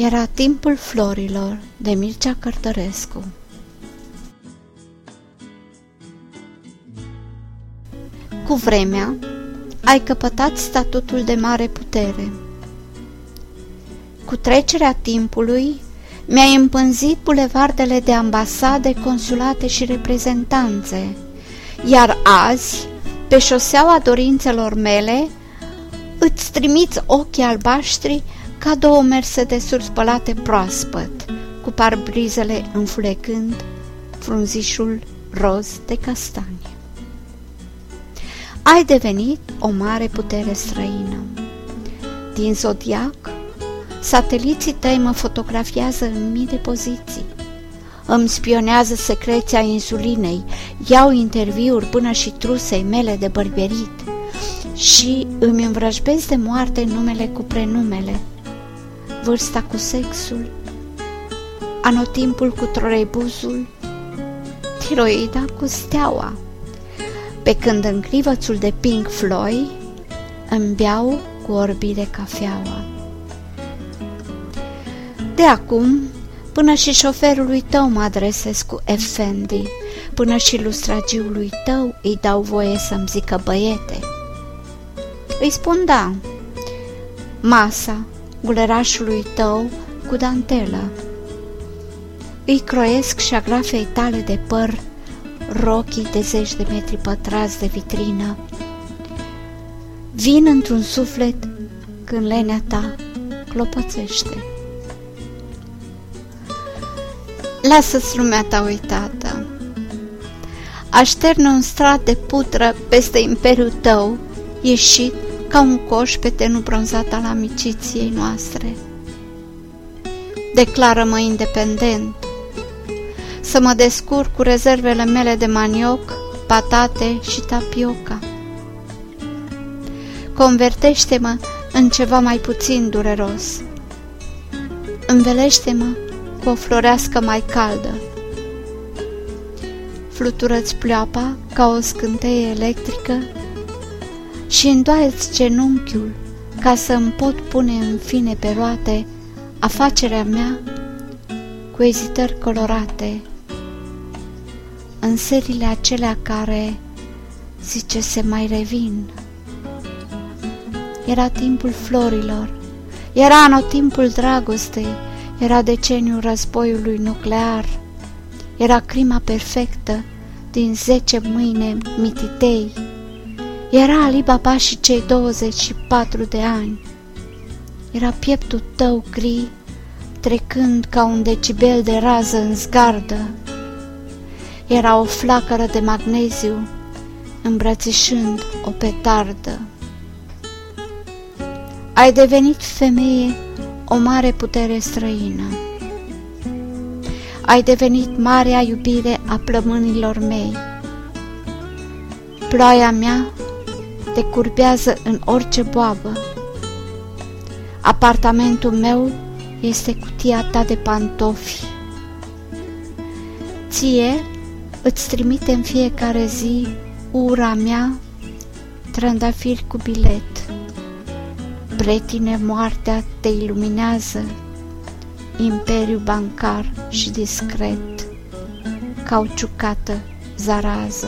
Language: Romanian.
Era timpul florilor de Mircea Cărtărescu Cu vremea, ai căpătat statutul de mare putere. Cu trecerea timpului, mi-ai împânzit bulevardele de ambasade, consulate și reprezentanțe, iar azi, pe șoseaua dorințelor mele, îți trimiți ochii albaștri ca două mersedesuri spălate proaspăt, cu parbrizele înflecând frunzișul roz de castanie. Ai devenit o mare putere străină. Din zodiac, sateliții tăi mă fotografiază în mii de poziții. Îmi spionează secreția insulinei, iau interviuri până și trusei mele de bărberit și îmi învrăjbesc de moarte numele cu prenumele, vârsta cu sexul, anotimpul cu troreibuzul, tiroida cu steaua, pe când în clivățul de Pink Floyd îmi beau cu orbii de cafeaua. De acum, până și șoferului tău mă adresez cu Effendi, până și lustragiului tău îi dau voie să-mi zică băiete. Îi spun da, masa, gulerașului tău cu dantelă. Îi croiesc și șagrafei tale de păr rochii de zeci de metri pătrați de vitrină. Vin într-un suflet când lenea ta clopoțește. Lasă-ți lumea ta uitată. Așternă un strat de putră peste imperiul tău, ieșit ca un coș pe tenul bronzat al amiciției noastre. Declară-mă independent, să mă descurc cu rezervele mele de manioc, patate și tapioca. Convertește-mă în ceva mai puțin dureros. Învelește-mă cu o florească mai caldă. Flutură-ți pleoapa ca o scânteie electrică și îndoaie-ți genunchiul ca să îmi pot pune în fine pe roate afacerea mea cu ezitări colorate în serile acelea care, zice, se mai revin. Era timpul florilor, era anotimpul dragostei, era deceniul războiului nuclear, era crima perfectă din zece mâine mititei, era Alibaba și cei 24 de ani, era pieptul tău gri, trecând ca un decibel de rază în zgardă, era o flacără de magneziu îmbrățișând o petardă. Ai devenit femeie o mare putere străină. Ai devenit marea iubire a plămânilor mei. Ploaia mea te curbează în orice boabă. Apartamentul meu este cutia ta de pantofi. Ție Îți trimite în fiecare zi ura mea, trandafiri cu bilet. Pretine moartea te iluminează, imperiu bancar și discret, cauciucată zarază.